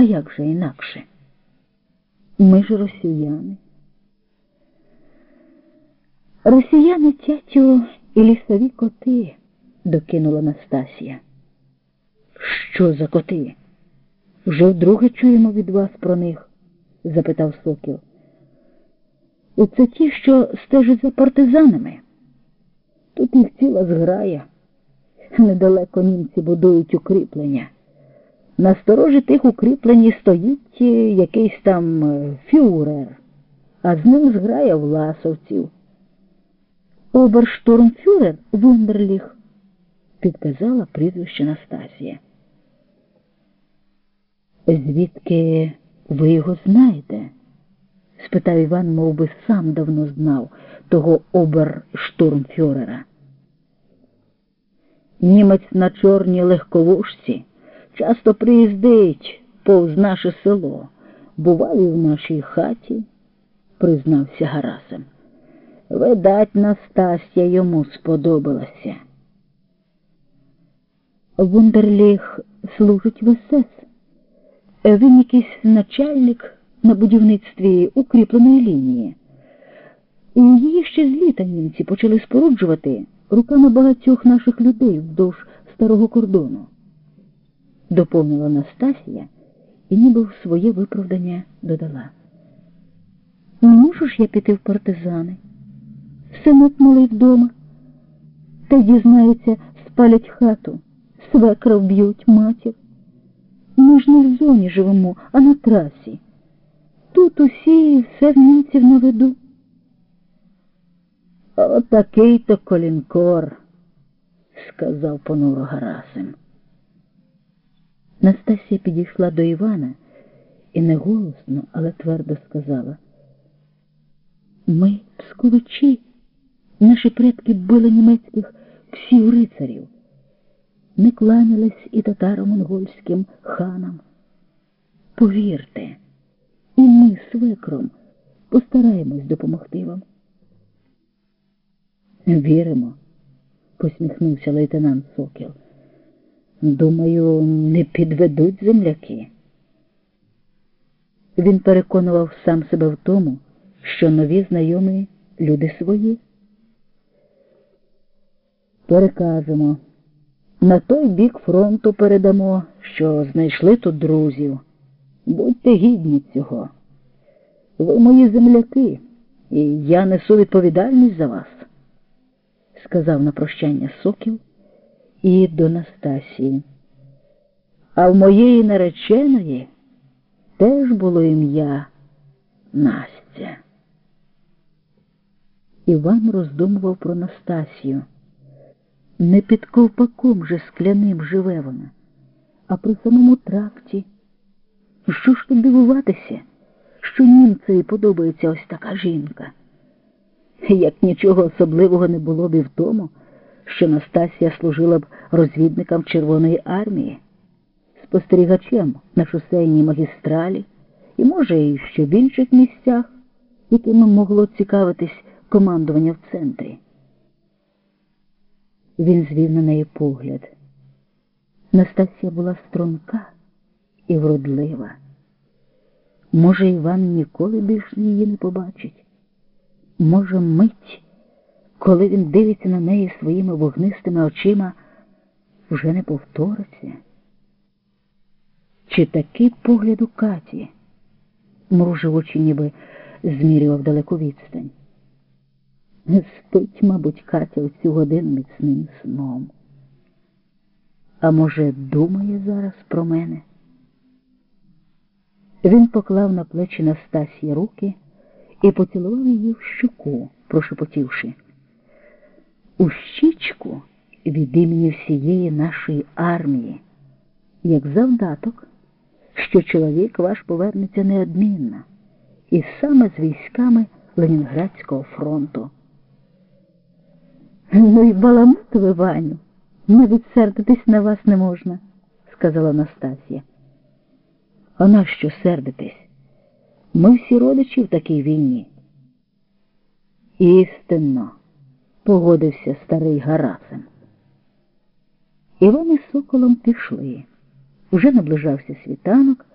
А як же інакше? Ми ж росіяни. Росіяни тятю і лісові коти, докинула Настасія. Що за коти? Вже вдруге чуємо від вас про них? запитав Сокіл. Оце ті, що стежать за партизанами. Тут їх ціла зграя. Недалеко німці будують укріплення. На сторожі тих укріплень стоїть якийсь там е, фюрер, а з ним зграя власовців. Оберштурмфюрер Вундерліх, підказала прізвище Настасія. Звідки ви його знаєте? спитав Іван, мов би сам давно знав того оберштурмфюрера. Німець на чорній легковушці часто приїздить повз наше село, бував в нашій хаті, признався Гарасим. Видать, Настасія йому сподобалася. Вундерліх служить в СС. Він якийсь начальник на будівництві укріпленої лінії. І її ще з літа німці почали споруджувати руками багатьох наших людей вздовж старого кордону. Доповнила Настасія і ніби в своє виправдання додала. Не можу ж я піти в партизани? Синок малий вдома. Та дізнаються, спалять хату, свекра вб'ють матір. Ми ж не в зоні живемо, а на трасі. Тут усі все в німців на виду. Отакий то колінкор, сказав понуро Гарасим. Настасія підійшла до Івана і не голосно, але твердо сказала. Ми псковичі. Наші предки били німецьких всіх рицарів, не кланялись і татаро-монгольським ханам. Повірте, і ми свекром постараємось допомогти вам. Віримо, посміхнувся лейтенант Сокіл. Думаю, не підведуть земляки. Він переконував сам себе в тому, що нові знайомі люди свої. Перекажемо. На той бік фронту передамо, що знайшли тут друзів. Будьте гідні цього. Ви мої земляки, і я несу відповідальність за вас, сказав на прощання Сокіл і до Настасії. А в моєї нареченої теж було ім'я Настя. Іван роздумував про Настасію. Не під ковпаком же скляним живе вона, а при самому тракті. Що ж тут дивуватися, що німцеві подобається ось така жінка? Як нічого особливого не було б і в тому, що Настасія служила б розвідникам Червоної армії, спостерігачем на шосейній магістралі і, може, і ще в інших місцях, якими могло цікавитись командування в центрі. Він звів на неї погляд. Настасія була струнка і вродлива. Може, Іван ніколи більше її не побачить. Може, мить, коли він дивиться на неї своїми вогнистими очима, вже не повториться. Чи такий погляд у Каті? Мружив очі ніби змірював далеку відстань. Спить, мабуть, Катя в цю годину міцним сном. А може, думає зараз про мене? Він поклав на плечі Настасії руки і поцілував її в щуку, прошепотівши. У щічку від імені всієї нашої армії, як завдаток, що чоловік ваш повернеться неодмінно, і саме з військами Ленінградського фронту. Ну й баламут ви, Ваню, навіть сердитись на вас не можна, сказала Настасія. А нащо сердитись? Ми всі родичі в такій війні. Істинно, погодився старий Гарасим. І вони з соколом пішли. Уже наближався світанок.